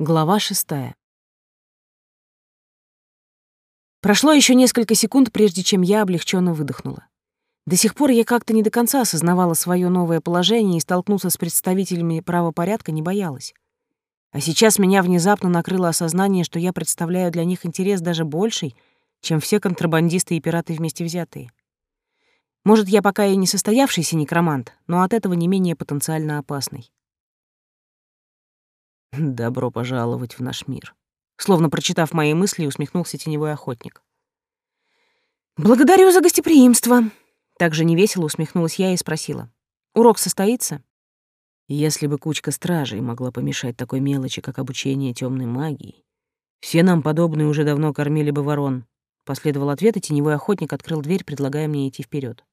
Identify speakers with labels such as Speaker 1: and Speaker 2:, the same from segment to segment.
Speaker 1: Глава шестая. Прошло еще несколько секунд, прежде чем я облегченно выдохнула. До сих пор я как-то не до конца осознавала свое новое положение и столкнуться с представителями правопорядка не боялась. А сейчас меня внезапно накрыло осознание, что я представляю для них интерес даже больший, чем все контрабандисты и пираты вместе взятые. Может, я пока и не состоявшийся некромант, но от этого не менее потенциально опасный. Добро пожаловать в наш мир. Словно прочитав мои мысли, усмехнулся теневой охотник. Благодарю за гостеприимство. Также невесело усмехнулась я и спросила. Урок состоится? Если бы кучка стражей могла помешать такой мелочи, как обучение темной магии, все нам подобные уже давно кормили бы ворон. Последовал ответ, и теневой охотник открыл дверь, предлагая мне идти вперед.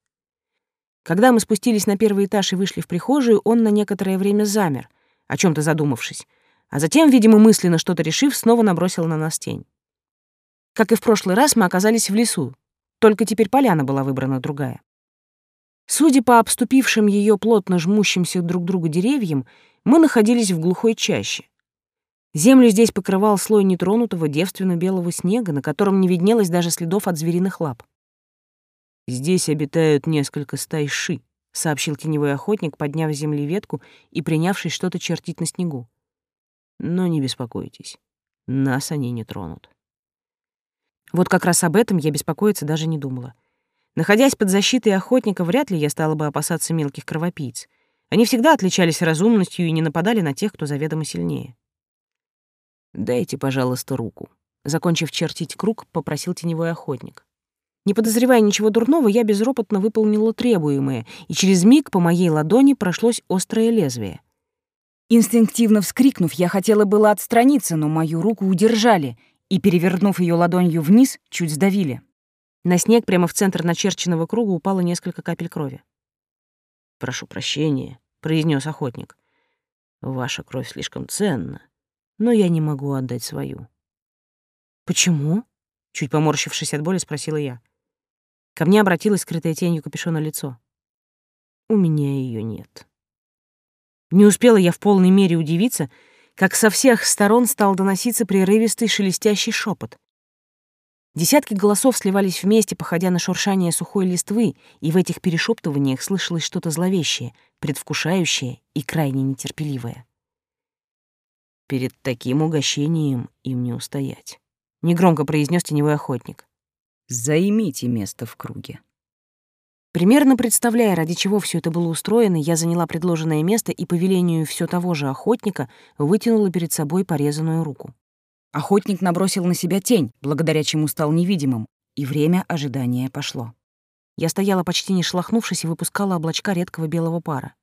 Speaker 1: Когда мы спустились на первый этаж и вышли в прихожую, он на некоторое время замер, о чем то задумавшись, а затем, видимо, мысленно что-то решив, снова набросил на нас тень. Как и в прошлый раз, мы оказались в лесу, только теперь поляна была выбрана другая. Судя по обступившим ее плотно жмущимся друг другу деревьям, мы находились в глухой чаще. Землю здесь покрывал слой нетронутого девственно-белого снега, на котором не виднелось даже следов от звериных лап. «Здесь обитают несколько стай ши», — сообщил теневой охотник, подняв с земли ветку и принявшись что-то чертить на снегу. Но не беспокойтесь, нас они не тронут. Вот как раз об этом я беспокоиться даже не думала. Находясь под защитой охотника, вряд ли я стала бы опасаться мелких кровопийц. Они всегда отличались разумностью и не нападали на тех, кто заведомо сильнее. «Дайте, пожалуйста, руку». Закончив чертить круг, попросил теневой охотник. Не подозревая ничего дурного, я безропотно выполнила требуемое, и через миг по моей ладони прошлось острое лезвие. Инстинктивно вскрикнув, я хотела было отстраниться, но мою руку удержали и, перевернув ее ладонью вниз, чуть сдавили. На снег прямо в центр начерченного круга упало несколько капель крови. «Прошу прощения», — произнес охотник. «Ваша кровь слишком ценна, но я не могу отдать свою». «Почему?» — чуть поморщившись от боли, спросила я. Ко мне обратилась скрытая тенью капюшона лицо. «У меня ее нет». Не успела я в полной мере удивиться, как со всех сторон стал доноситься прерывистый шелестящий шепот. Десятки голосов сливались вместе, походя на шуршание сухой листвы, и в этих перешептываниях слышалось что-то зловещее, предвкушающее и крайне нетерпеливое. «Перед таким угощением им не устоять», — негромко произнес теневой охотник. «Займите место в круге». Примерно представляя, ради чего все это было устроено, я заняла предложенное место и по велению все того же охотника вытянула перед собой порезанную руку. Охотник набросил на себя тень, благодаря чему стал невидимым, и время ожидания пошло. Я стояла почти не шлахнувшись и выпускала облачка редкого белого пара.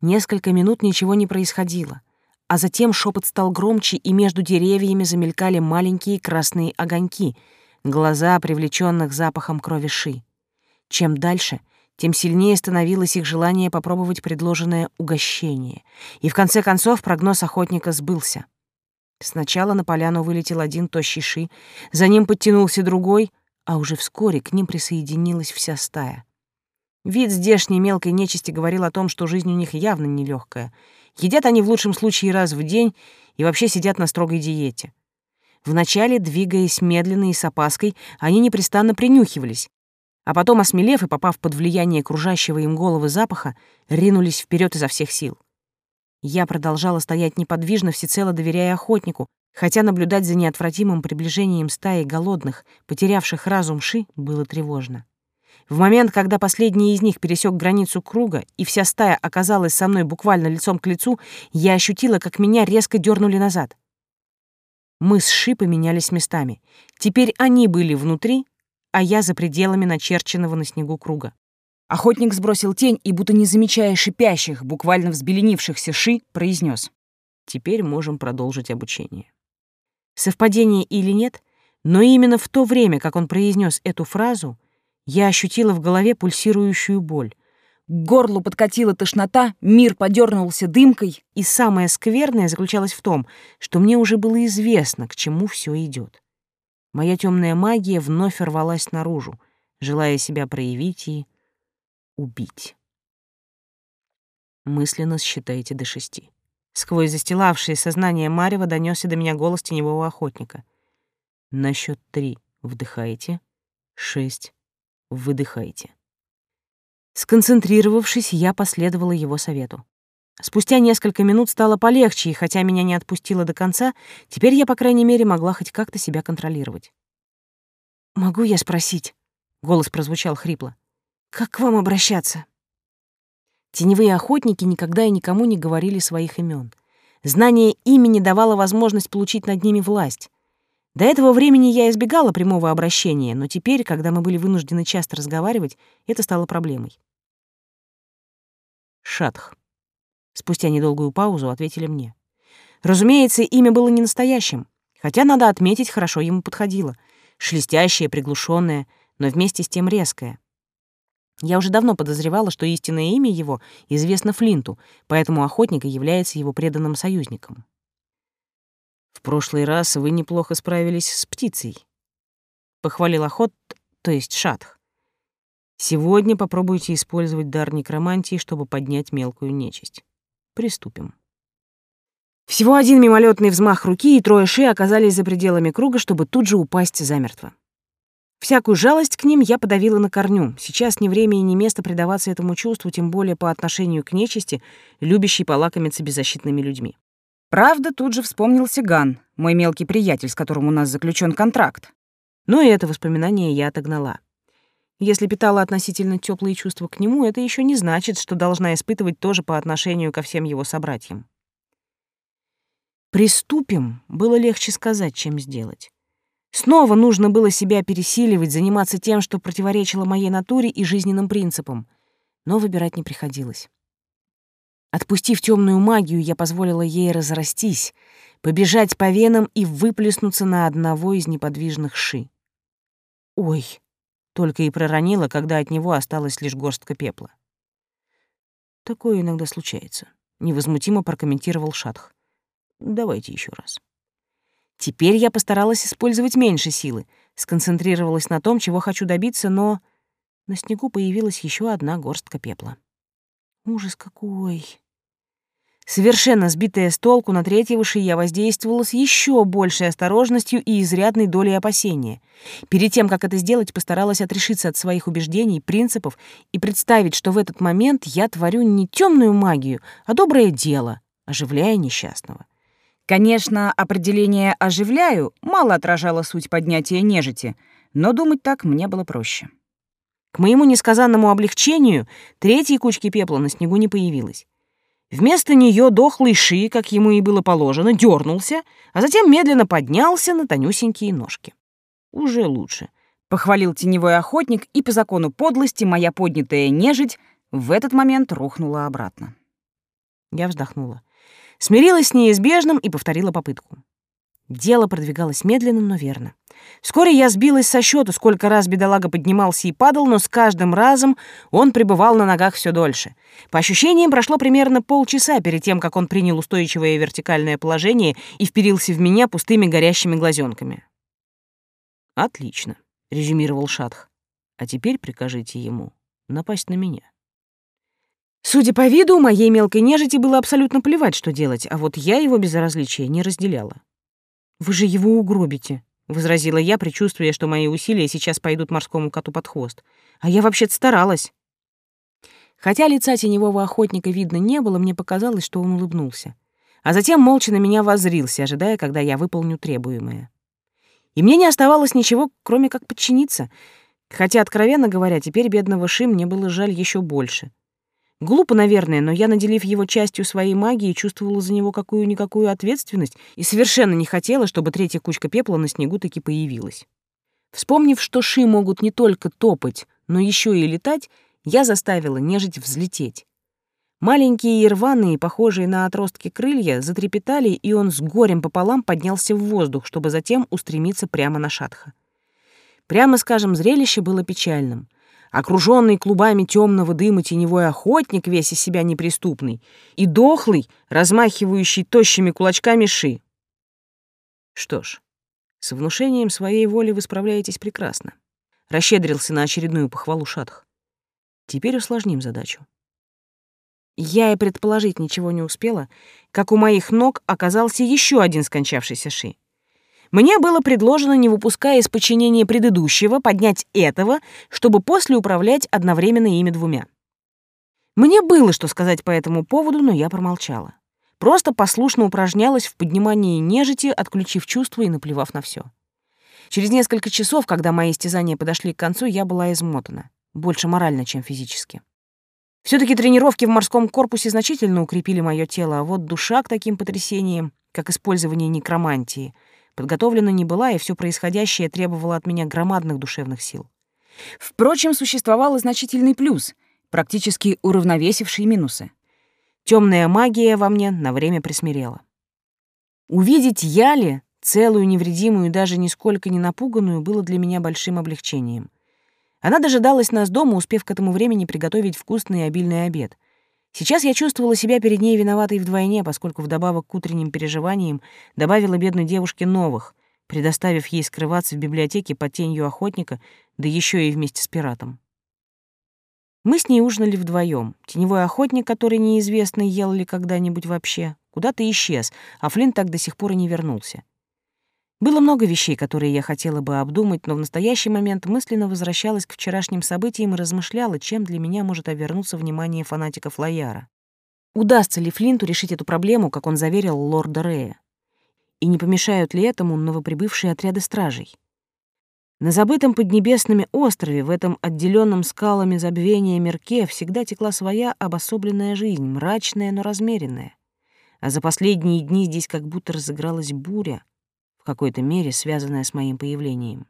Speaker 1: Несколько минут ничего не происходило, а затем шепот стал громче, и между деревьями замелькали маленькие красные огоньки, глаза привлеченных запахом крови ши. Чем дальше, тем сильнее становилось их желание попробовать предложенное угощение. И в конце концов прогноз охотника сбылся. Сначала на поляну вылетел один тощий ши, за ним подтянулся другой, а уже вскоре к ним присоединилась вся стая. Вид здешней мелкой нечисти говорил о том, что жизнь у них явно нелегкая. Едят они в лучшем случае раз в день и вообще сидят на строгой диете. Вначале, двигаясь медленно и с опаской, они непрестанно принюхивались, а потом, осмелев и попав под влияние кружащего им головы запаха, ринулись вперед изо всех сил. Я продолжала стоять неподвижно, всецело доверяя охотнику, хотя наблюдать за неотвратимым приближением стаи голодных, потерявших разум ши, было тревожно. В момент, когда последний из них пересек границу круга, и вся стая оказалась со мной буквально лицом к лицу, я ощутила, как меня резко дернули назад. Мы с Ши поменялись местами. Теперь они были внутри, а я за пределами начерченного на снегу круга. Охотник сбросил тень и, будто не замечая шипящих, буквально взбеленившихся ши, произнес: «Теперь можем продолжить обучение». Совпадение или нет, но именно в то время, как он произнес эту фразу, я ощутила в голове пульсирующую боль. К горлу подкатила тошнота, мир подернулся дымкой, и самое скверное заключалось в том, что мне уже было известно, к чему все идет. Моя темная магия вновь рвалась наружу, желая себя проявить и убить. Мысленно считайте до шести. Сквозь застилавшее сознание Марева донесся до меня голос теневого охотника. На счет три вдыхайте, шесть выдыхайте. Сконцентрировавшись, я последовала его совету. Спустя несколько минут стало полегче, и хотя меня не отпустило до конца, теперь я, по крайней мере, могла хоть как-то себя контролировать. «Могу я спросить?» — голос прозвучал хрипло. «Как к вам обращаться?» Теневые охотники никогда и никому не говорили своих имен. Знание имени давало возможность получить над ними власть. До этого времени я избегала прямого обращения, но теперь, когда мы были вынуждены часто разговаривать, это стало проблемой. Шатх. Спустя недолгую паузу ответили мне. Разумеется, имя было не настоящим, хотя, надо отметить, хорошо ему подходило. Шелестящее, приглушенное, но вместе с тем резкое. Я уже давно подозревала, что истинное имя его известно Флинту, поэтому охотник и является его преданным союзником. «В прошлый раз вы неплохо справились с птицей», — похвалил охот, то есть шатх. «Сегодня попробуйте использовать дар некромантии, чтобы поднять мелкую нечисть. Приступим». Всего один мимолетный взмах руки, и трое ши оказались за пределами круга, чтобы тут же упасть замертво. Всякую жалость к ним я подавила на корню. Сейчас ни время и ни место предаваться этому чувству, тем более по отношению к нечисти, любящей полакомиться беззащитными людьми.
Speaker 2: Правда, тут же вспомнился Ган, мой мелкий приятель, с которым у нас заключен контракт.
Speaker 1: Но и это воспоминание я отогнала. Если питала относительно теплые чувства к нему, это еще не значит, что должна испытывать тоже по отношению ко всем его собратьям. «Приступим» было легче сказать, чем сделать. Снова нужно было себя пересиливать, заниматься тем, что противоречило моей натуре и жизненным принципам. Но выбирать не приходилось. Отпустив темную магию, я позволила ей разрастись, побежать по венам и выплеснуться на одного из неподвижных ши. «Ой!» — только и проронила, когда от него осталась лишь горстка пепла. «Такое иногда случается», — невозмутимо прокомментировал Шатх. «Давайте еще раз». Теперь я постаралась использовать меньше силы, сконцентрировалась на том, чего хочу добиться, но на снегу появилась еще одна горстка пепла. Ужас какой! Совершенно сбитая с толку на третьего ши я воздействовала с еще большей осторожностью и изрядной долей опасения. Перед тем, как это сделать, постаралась отрешиться от своих убеждений, принципов и представить, что в этот момент я творю не темную магию, а доброе дело, оживляя несчастного.
Speaker 2: Конечно, определение «оживляю» мало отражало суть поднятия нежити, но думать так мне было проще.
Speaker 1: К моему несказанному облегчению третьей кучки пепла на снегу не появилось. Вместо нее дохлый Ши, как ему и было положено, дернулся, а затем медленно поднялся на тонюсенькие ножки. Уже лучше.
Speaker 2: Похвалил теневой охотник, и по закону подлости моя поднятая нежить в этот момент рухнула обратно.
Speaker 1: Я вздохнула. Смирилась с неизбежным и повторила попытку. Дело продвигалось медленно, но верно. Вскоре я сбилась со счету, сколько раз бедолага поднимался и падал, но с каждым разом он пребывал на ногах все дольше. По ощущениям, прошло примерно полчаса перед тем, как он принял устойчивое вертикальное положение и вперился в меня пустыми горящими глазенками. «Отлично», — резюмировал Шатх. «А теперь прикажите ему напасть на меня». Судя по виду, моей мелкой нежити было абсолютно плевать, что делать, а вот я его безразличия не разделяла. «Вы же его угробите», — возразила я, предчувствуя, что мои усилия сейчас пойдут морскому коту под хвост. «А я вообще-то старалась». Хотя лица теневого охотника видно не было, мне показалось, что он улыбнулся. А затем молча на меня воззрился, ожидая, когда я выполню требуемое. И мне не оставалось ничего, кроме как подчиниться. Хотя, откровенно говоря, теперь бедного Ши мне было жаль еще больше. Глупо, наверное, но я, наделив его частью своей магии, чувствовала за него какую-никакую ответственность и совершенно не хотела, чтобы третья кучка пепла на снегу таки появилась. Вспомнив, что ши могут не только топать, но еще и летать, я заставила нежить взлететь. Маленькие и рваные, похожие на отростки крылья, затрепетали, и он с горем пополам поднялся в воздух, чтобы затем устремиться прямо на шатха. Прямо скажем, зрелище было печальным окруженный клубами темного дыма теневой охотник, весь из себя неприступный, и дохлый, размахивающий тощими кулачками ши. Что ж, с внушением своей воли вы справляетесь прекрасно. Расщедрился на очередную похвалу Шатх. Теперь усложним задачу. Я и предположить ничего не успела, как у моих ног оказался еще один скончавшийся Ши. Мне было предложено, не выпуская из подчинения предыдущего, поднять этого, чтобы после управлять одновременно ими двумя. Мне было что сказать по этому поводу, но я промолчала. Просто послушно упражнялась в поднимании нежити, отключив чувства и наплевав на все. Через несколько часов, когда мои истязания подошли к концу, я была измотана. Больше морально, чем физически. все таки тренировки в морском корпусе значительно укрепили мое тело, а вот душа к таким потрясениям, как использование некромантии, подготовлена не была, и все происходящее требовало от меня громадных душевных сил. Впрочем, существовал и значительный плюс — практически уравновесивший минусы. Темная магия во мне на время присмирела. Увидеть Яли, целую, невредимую и даже нисколько не напуганную, было для меня большим облегчением. Она дожидалась нас дома, успев к этому времени приготовить вкусный и обильный обед. Сейчас я чувствовала себя перед ней виноватой вдвойне, поскольку вдобавок к утренним переживаниям добавила бедной девушке новых, предоставив ей скрываться в библиотеке под тенью охотника, да еще и вместе с пиратом. Мы с ней ужинали вдвоем. Теневой охотник, который неизвестно, ел ли когда-нибудь вообще, куда-то исчез, а Флинн так до сих пор и не вернулся. Было много вещей, которые я хотела бы обдумать, но в настоящий момент мысленно возвращалась к вчерашним событиям и размышляла, чем для меня может обернуться внимание фанатиков Лояра. Удастся ли Флинту решить эту проблему, как он заверил лорда Рея? И не помешают ли этому новоприбывшие отряды стражей? На забытом поднебесными острове, в этом отделенном скалами забвения мирке, всегда текла своя обособленная жизнь, мрачная, но размеренная. А за последние дни здесь как будто разыгралась буря, какой-то мере связанная с моим появлением.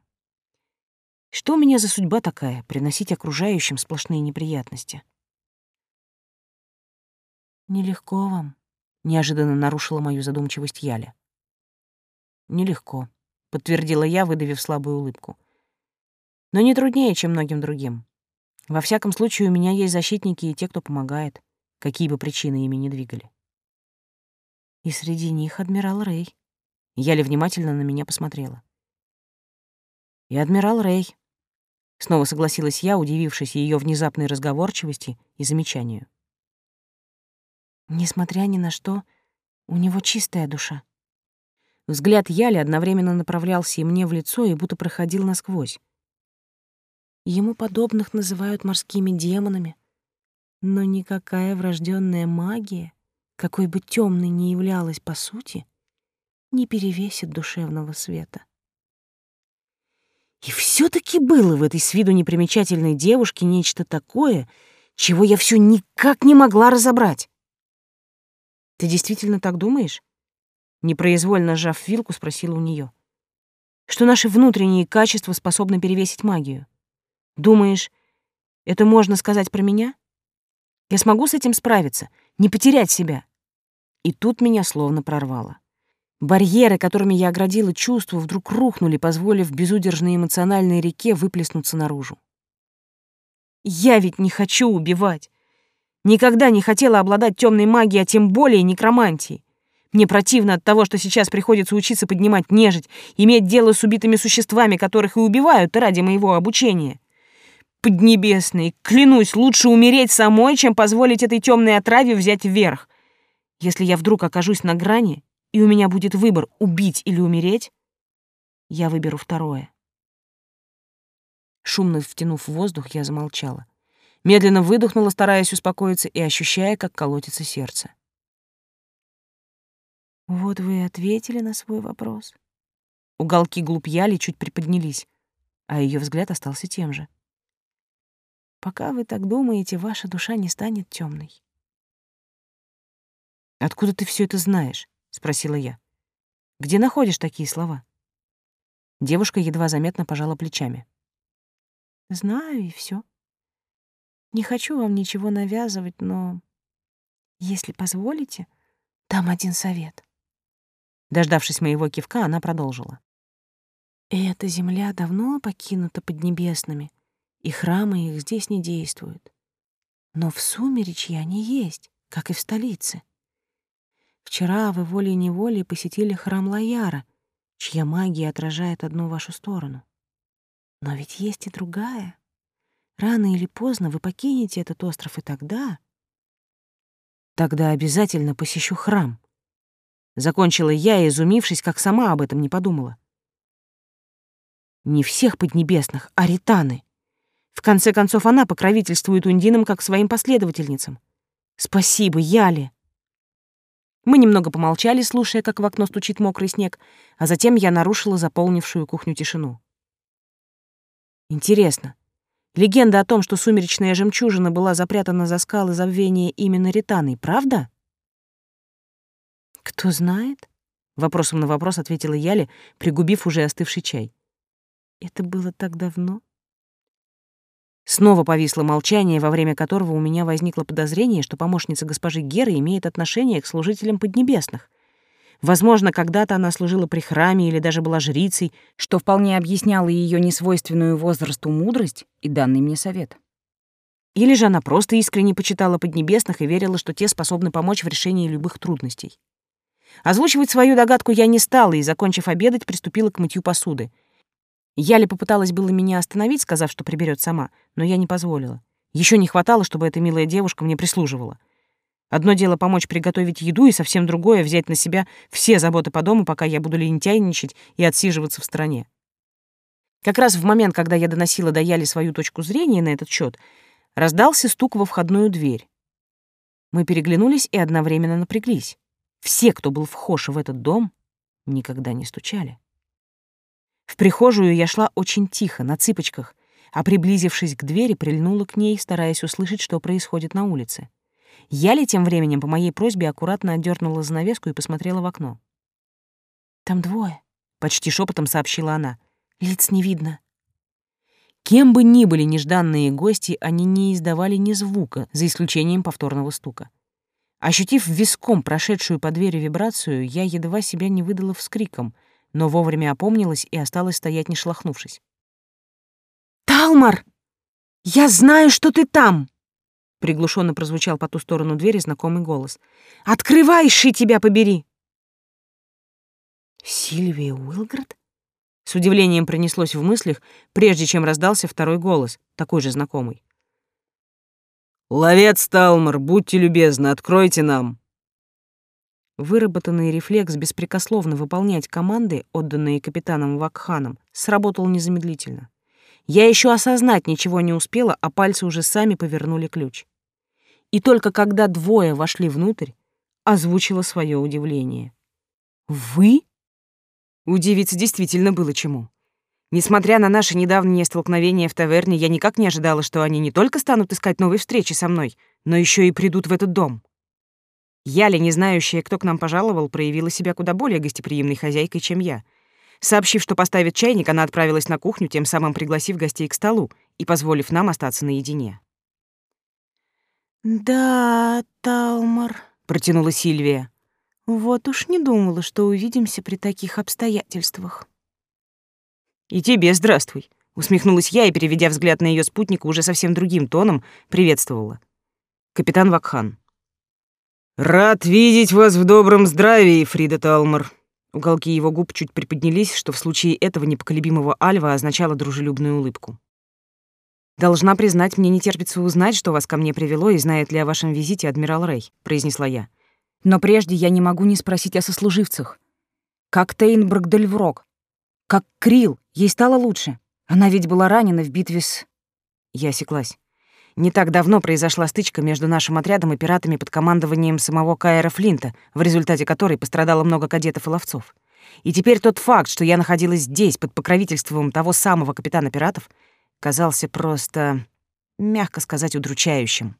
Speaker 1: Что у меня за судьба такая — приносить окружающим сплошные неприятности? «Нелегко вам», — неожиданно нарушила мою задумчивость Яля. «Нелегко», — подтвердила я, выдавив слабую улыбку. «Но не труднее, чем многим другим. Во всяком случае, у меня есть защитники и те, кто помогает, какие бы причины ими не двигали». И среди них адмирал Рэй. Яля внимательно на меня посмотрела. «И адмирал Рэй», — снова согласилась я, удивившись ее внезапной разговорчивости и замечанию. «Несмотря ни на что, у него чистая душа», Взгляд Яли одновременно направлялся и мне в лицо, и будто проходил насквозь. Ему подобных называют морскими демонами, но никакая врожденная магия, какой бы темной ни являлась по сути, не перевесит душевного света. И все таки было в этой с виду непримечательной девушке нечто такое, чего я все никак не могла разобрать. Ты действительно так думаешь? Непроизвольно сжав вилку, спросила у нее. Что наши внутренние качества способны перевесить магию? Думаешь, это можно сказать про меня? Я смогу с этим справиться, не потерять себя? И тут меня словно прорвало. Барьеры, которыми я оградила чувства, вдруг рухнули, позволив безудержной эмоциональной реке выплеснуться наружу. Я ведь не хочу убивать. Никогда не хотела обладать темной магией, а тем более некромантией. Мне противно от того, что сейчас приходится учиться поднимать нежить, иметь дело с убитыми существами, которых и убивают ради моего обучения. Поднебесный, клянусь, лучше умереть самой, чем позволить этой темной отраве взять вверх. Если я вдруг окажусь на грани, и у меня будет выбор убить или умереть, я выберу второе. Шумно втянув воздух, я замолчала. Медленно выдохнула, стараясь успокоиться и ощущая, как колотится сердце. Вот вы и ответили на свой вопрос. Уголки глуп Яли чуть приподнялись, а ее взгляд остался тем же. Пока вы так думаете, ваша душа не станет темной. Откуда ты все это знаешь? Спросила я. Где находишь такие слова? Девушка едва заметно пожала плечами. Знаю и все. Не хочу вам ничего навязывать, но если позволите, дам один совет. Дождавшись моего кивка, она продолжила. «Эта земля давно покинута поднебесными, и храмы их здесь не действуют. Но в сумеречье они есть, как и в столице. Вчера вы волей-неволей посетили храм Лаяра, чья магия отражает одну вашу сторону. Но ведь есть и другая. Рано или поздно вы покинете этот остров, и тогда... Тогда обязательно посещу храм. Закончила я, изумившись, как сама об этом не подумала. Не всех поднебесных, а Ританы. В конце концов, она покровительствует Ундинам как своим последовательницам. Спасибо, Яли. Мы немного помолчали, слушая, как в окно стучит мокрый снег, а затем я нарушила заполнившую кухню тишину. Интересно, легенда о том, что сумеречная жемчужина была запрятана за скалы забвения именно Ританой, правда? Кто знает? Вопросом на вопрос ответила Яли, пригубив уже остывший чай. Это было так давно. Снова повисло молчание, во время которого у меня возникло подозрение, что помощница госпожи Геры имеет отношение к служителям Поднебесных. Возможно, когда-то она служила при храме или даже была жрицей, что вполне объясняло ее несвойственную возрасту мудрость и данный мне совет. Или же она просто искренне почитала Поднебесных и верила, что те способны помочь в решении любых трудностей. Озвучивать свою догадку я не стала и, закончив обедать, приступила к мытью посуды — Яля попыталась было меня остановить, сказав, что приберет сама, но я не позволила. Еще не хватало, чтобы эта милая девушка мне прислуживала. Одно дело помочь приготовить еду, и совсем другое — взять на себя все заботы по дому, пока я буду лентяйничать и отсиживаться в стороне. Как раз в момент, когда я доносила до Яли свою точку зрения на этот счет, раздался стук во входную дверь. Мы переглянулись и одновременно напряглись. Все, кто был вхож в этот дом, никогда не стучали. В прихожую я шла очень тихо, на цыпочках, а приблизившись к двери, прильнула к ней, стараясь услышать, что происходит на улице. Я ли тем временем по моей просьбе аккуратно отдернула занавеску и посмотрела в окно. «Там двое», — почти шепотом сообщила она. «Лиц не видно». Кем бы ни были нежданные гости, они не издавали ни звука, за исключением повторного стука. Ощутив виском прошедшую по двери вибрацию, я едва себя не выдала вскриком — но вовремя опомнилась и осталась стоять, не шелохнувшись. «Талмар! Я знаю, что ты там!» Приглушенно прозвучал по ту сторону двери знакомый голос. «Открывай, ши тебя побери!» «Сильвия Уилград?» С удивлением пронеслось в мыслях, прежде чем раздался второй голос, такой же знакомый.
Speaker 3: «Ловец Талмар, будьте любезны, откройте нам!»
Speaker 1: Выработанный рефлекс беспрекословно выполнять команды, отданные капитаном Вакханом, сработал незамедлительно. Я еще осознать ничего не успела, а пальцы уже сами повернули ключ. И только когда двое вошли внутрь, озвучила свое удивление. «Вы?» Удивиться действительно было чему. Несмотря на наше недавнее столкновение в таверне, я никак не ожидала, что они не только станут искать новые встречи со мной, но еще и придут в этот дом. Яля, не знающая, кто к нам пожаловал, проявила себя куда более гостеприимной хозяйкой, чем я. Сообщив, что поставит чайник, она отправилась на кухню, тем самым пригласив гостей к столу и позволив нам остаться наедине. «Да, Талмар», — протянула Сильвия. «Вот уж не думала, что увидимся при таких обстоятельствах». «И тебе здравствуй», — усмехнулась я и, переведя взгляд на ее спутника, уже совсем другим тоном приветствовала. «Капитан Вакхан». «Рад видеть вас в добром здравии, Фрида Талмар». Уголки его губ чуть приподнялись, что в случае этого непоколебимого Альва означало дружелюбную улыбку. «Должна признать, мне не терпится узнать, что вас ко мне привело и знает ли о вашем визите адмирал Рэй», — произнесла я. «Но прежде я не могу не спросить о сослуживцах. Как Тейнберг Дельврок? Как Крил? Ей стало лучше? Она ведь была ранена в битве с...» Я осеклась. Не так давно произошла стычка между нашим отрядом и пиратами под командованием самого Каэра Флинта, в результате которой пострадало много кадетов и ловцов. И теперь тот факт, что я находилась здесь под покровительством того самого капитана пиратов, казался просто, мягко сказать, удручающим.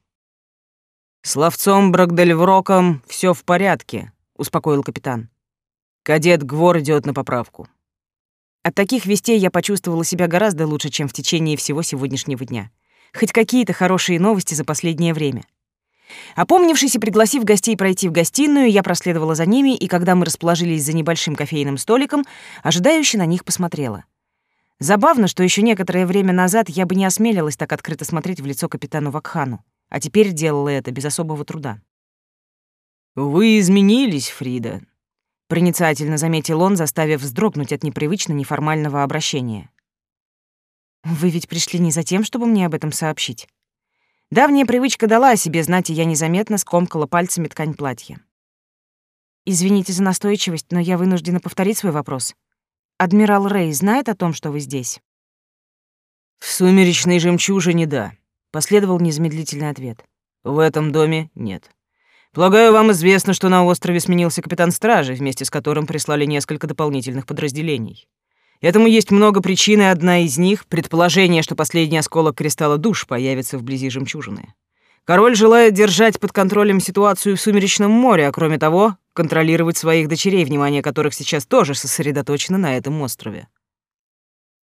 Speaker 1: «С ловцом Брагдельвроком все в порядке», — успокоил капитан. «Кадет Гвор идет на поправку». От таких вестей я почувствовала себя гораздо лучше, чем в течение всего сегодняшнего дня — хоть какие-то хорошие новости за последнее время. Опомнившись и пригласив гостей пройти в гостиную, я проследовала за ними, и когда мы расположились за небольшим кофейным столиком, ожидающе на них посмотрела. Забавно, что еще некоторое время назад я бы не осмелилась так открыто смотреть в лицо капитану Вакхану, а теперь делала это без особого труда. «Вы изменились, Фрида», — проницательно заметил он, заставив вздрогнуть от непривычно неформального обращения. Вы ведь пришли не за тем, чтобы мне об этом сообщить. Давняя привычка дала о себе знать, и я незаметно скомкала пальцами ткань платья. Извините за настойчивость, но я вынуждена повторить свой вопрос. Адмирал Рэй знает о том, что вы здесь?
Speaker 4: В сумеречной жемчужине да, последовал незамедлительный ответ. В этом доме нет. Полагаю, вам известно, что на острове сменился капитан стражи, вместе с которым прислали несколько дополнительных подразделений. Этому есть много причин, и одна из них — предположение, что последний осколок кристалла душ появится вблизи жемчужины. Король желает держать под контролем ситуацию в Сумеречном море, а кроме того, контролировать своих дочерей, внимание которых сейчас тоже сосредоточено на этом острове.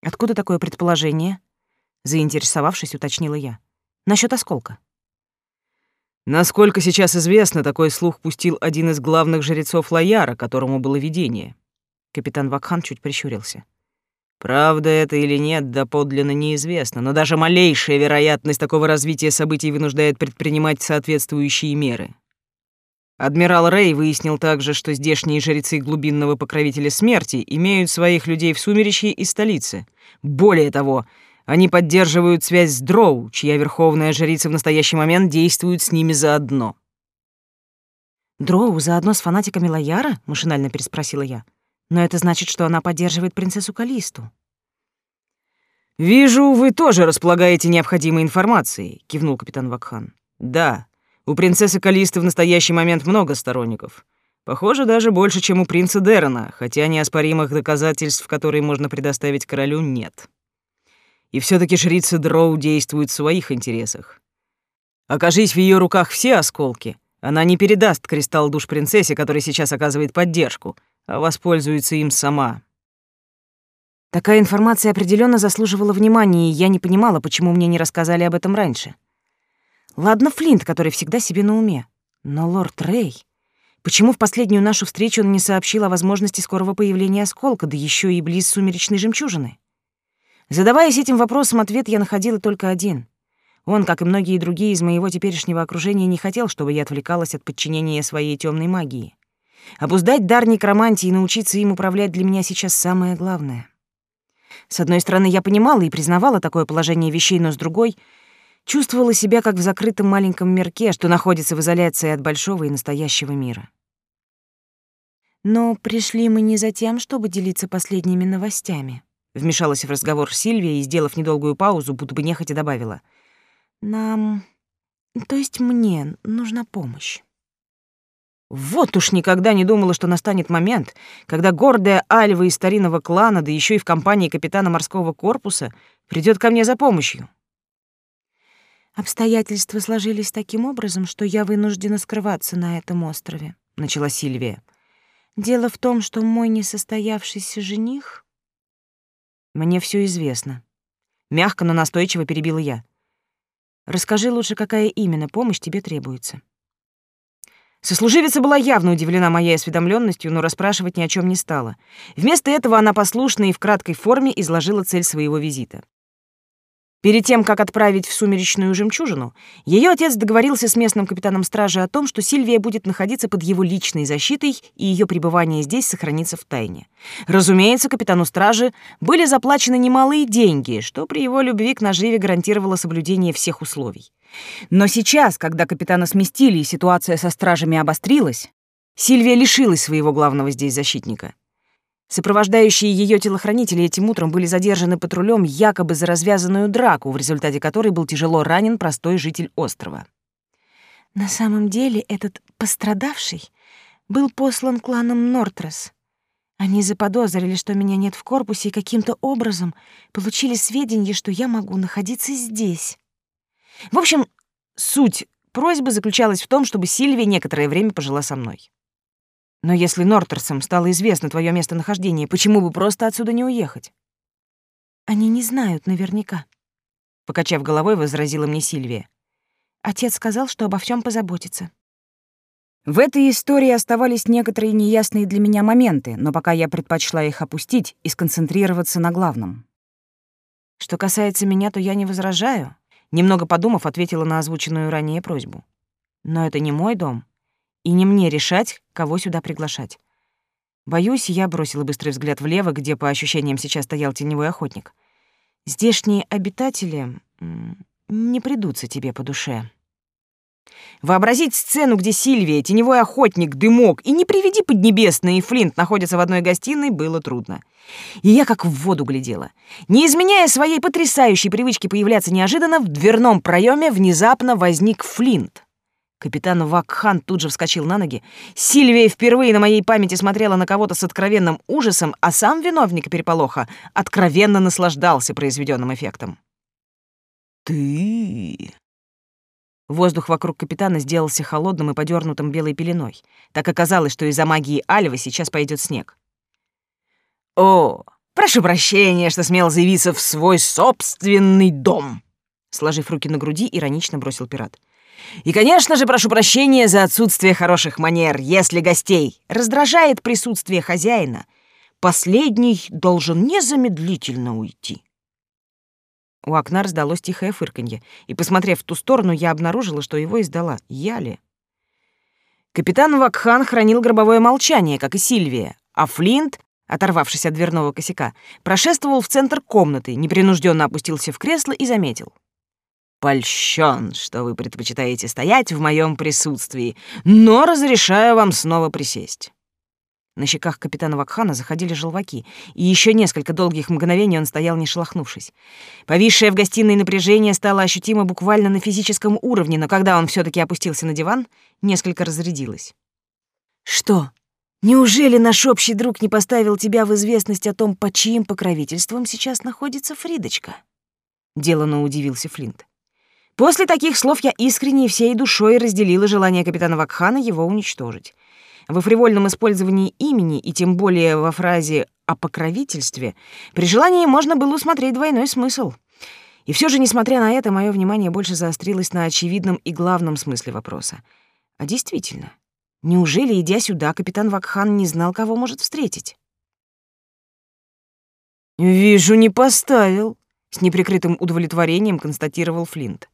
Speaker 1: «Откуда такое предположение?» Заинтересовавшись, уточнила я. Насчет осколка».
Speaker 4: Насколько сейчас известно, такой слух пустил один из главных жрецов Лояра, которому было видение. Капитан Вакхан чуть прищурился. Правда это или нет, доподлинно неизвестно, но даже малейшая вероятность такого развития событий вынуждает предпринимать соответствующие меры. Адмирал Рэй выяснил также, что здешние жрецы глубинного покровителя смерти имеют своих людей в Сумеречье и столице. Более того, они поддерживают связь с Дроу, чья верховная жрица в настоящий момент действует с ними заодно.
Speaker 1: «Дроу заодно с фанатиками Лояра?» — машинально переспросила я. Но это значит, что она поддерживает принцессу Калисту.
Speaker 4: «Вижу, вы тоже располагаете необходимой информацией», — кивнул капитан Вакхан. «Да, у принцессы Калисты в настоящий момент много сторонников. Похоже, даже больше, чем у принца Дерона, хотя неоспоримых доказательств, которые можно предоставить королю, нет. И все таки жрица Дроу действует в своих интересах. Окажись в ее руках все осколки, она не передаст кристалл душ принцессе, который сейчас оказывает поддержку, а воспользуется им сама.
Speaker 1: Такая информация определенно заслуживала внимания, и я не понимала, почему мне не рассказали об этом раньше. Ладно, Флинт, который всегда себе на уме. Но лорд Рэй... Почему в последнюю нашу встречу он не сообщил о возможности скорого появления осколка, да еще и близ сумеречной жемчужины? Задаваясь этим вопросом, ответ я находила только один. Он, как и многие другие из моего теперешнего окружения, не хотел, чтобы я отвлекалась от подчинения своей темной магии. Обуздать дар некромантии и научиться им управлять для меня сейчас самое главное. С одной стороны, я понимала и признавала такое положение вещей, но с другой — чувствовала себя как в закрытом маленьком мирке, что находится в изоляции от большого и настоящего мира. «Но пришли мы не за тем, чтобы делиться последними новостями», — вмешалась в разговор Сильвия и, сделав недолгую паузу, будто бы нехотя добавила. «Нам... то есть мне нужна помощь». Вот уж никогда не думала, что настанет момент, когда гордая Альва из старинного клана, да еще и в компании капитана морского корпуса, придет ко мне за помощью. «Обстоятельства сложились таким образом, что я вынуждена скрываться на этом острове», — начала Сильвия. «Дело в том, что мой несостоявшийся жених...» «Мне все известно». Мягко, но настойчиво перебила я. «Расскажи лучше, какая именно помощь тебе требуется». Сослуживица была явно удивлена моей осведомленностью, но расспрашивать ни о чем не стала. Вместо этого она послушно и в краткой форме изложила цель своего визита. Перед тем, как отправить в сумеречную жемчужину, ее отец договорился с местным капитаном стражи о том, что Сильвия будет находиться под его личной защитой, и ее пребывание здесь сохранится в тайне. Разумеется, капитану стражи были заплачены немалые деньги, что при его любви к наживе гарантировало соблюдение всех условий. Но сейчас, когда капитана сместили и ситуация со стражами обострилась, Сильвия лишилась своего главного здесь защитника. Сопровождающие ее телохранители этим утром были задержаны патрулем якобы за развязанную драку, в результате которой был тяжело ранен простой житель острова. На самом деле этот пострадавший был послан кланом Нортрес. Они заподозрили, что меня нет в корпусе, и каким-то образом получили сведения, что я могу находиться здесь. В общем, суть просьбы заключалась в том, чтобы Сильвия некоторое время пожила со мной. Но если Нортерсам стало известно твое местонахождение, почему бы просто отсюда не уехать? Они не знают наверняка, покачав головой, возразила мне Сильвия. Отец сказал, что обо всем позаботится. В этой истории оставались некоторые неясные для меня моменты, но пока я предпочла их опустить и сконцентрироваться на главном. Что касается меня, то я не возражаю, Немного подумав, ответила на озвученную ранее просьбу. Но это не мой дом, и не мне решать, кого сюда приглашать. Боюсь, я бросила быстрый взгляд влево, где, по ощущениям, сейчас стоял теневой охотник. Здешние обитатели не придутся тебе по душе. Вообразить сцену, где Сильвия, теневой охотник, дымок и не приведи поднебесный и Флинт находятся в одной гостиной, было трудно. И я как в воду глядела. Не изменяя своей потрясающей привычки появляться неожиданно, в дверном проеме внезапно возник Флинт. Капитан Вакхан тут же вскочил на ноги. Сильвия впервые на моей памяти смотрела на кого-то с откровенным ужасом, а сам виновник переполоха откровенно наслаждался произведенным эффектом.
Speaker 5: «Ты...»
Speaker 1: Воздух вокруг капитана сделался холодным и подернутым белой пеленой. Так оказалось, что из-за магии Альвы сейчас пойдет снег.
Speaker 5: «О, прошу прощения, что смел заявиться в свой собственный дом!» Сложив руки на груди, иронично бросил пират. И, конечно же, прошу прощения за отсутствие хороших манер. Если гостей раздражает присутствие хозяина, последний должен незамедлительно уйти.
Speaker 1: У окна раздалось тихое фырканье, и, посмотрев в ту сторону, я обнаружила, что его издала Яли. Капитан Вакхан хранил гробовое молчание, как и Сильвия, а Флинт, оторвавшись от дверного косяка, прошествовал в центр комнаты, непринужденно опустился в кресло и заметил польщен, что вы предпочитаете стоять в моем присутствии, но разрешаю вам снова присесть». На щеках капитана Вакхана заходили желваки, и еще несколько долгих мгновений он стоял, не шелохнувшись. Повисшее в гостиной напряжение стало ощутимо буквально на физическом уровне, но когда он все таки опустился на диван, несколько разрядилось. «Что, неужели наш общий друг не поставил тебя в известность о том, под чьим покровительством сейчас находится Фридочка?» Делано удивился Флинт. После таких слов я искренне всей душой разделила желание капитана Вакхана его уничтожить. Во фривольном использовании имени, и тем более во фразе «о покровительстве», при желании можно было усмотреть двойной смысл. И все же, несмотря на это, мое внимание больше заострилось на очевидном и главном смысле вопроса. А действительно, неужели, идя сюда, капитан Вакхан не знал, кого может встретить?
Speaker 5: «Вижу, не поставил», — с неприкрытым удовлетворением констатировал Флинт.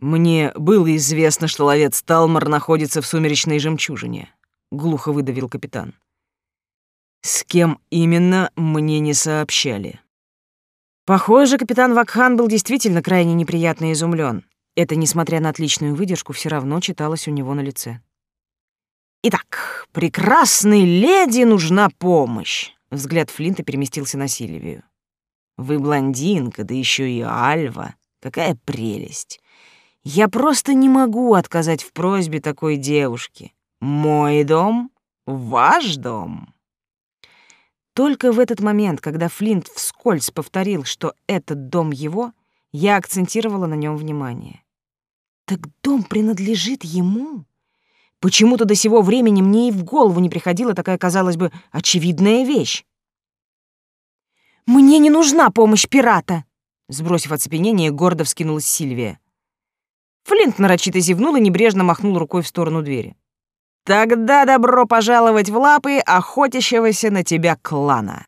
Speaker 5: «Мне было известно, что ловец Талмар находится в сумеречной жемчужине», — глухо выдавил капитан. «С кем именно, мне не сообщали».
Speaker 1: Похоже, капитан Вакхан был действительно крайне неприятно изумлен. Это, несмотря на отличную выдержку, все равно читалось у него на лице.
Speaker 5: «Итак, прекрасной леди нужна помощь», — взгляд Флинта переместился на Сильвию. «Вы блондинка, да еще и Альва. Какая прелесть! Я просто не могу отказать в просьбе такой девушки. Мой дом — ваш дом.
Speaker 1: Только в этот момент, когда Флинт вскользь повторил, что этот дом его, я акцентировала на нем внимание. Так дом принадлежит ему? Почему-то до сего времени мне и в голову не приходила такая, казалось бы, очевидная вещь. «Мне не нужна помощь пирата!» Сбросив оцепенение, гордо вскинулась Сильвия.
Speaker 5: Флинт нарочито зевнул и небрежно махнул рукой в сторону двери. «Тогда добро пожаловать в лапы охотящегося на тебя клана!»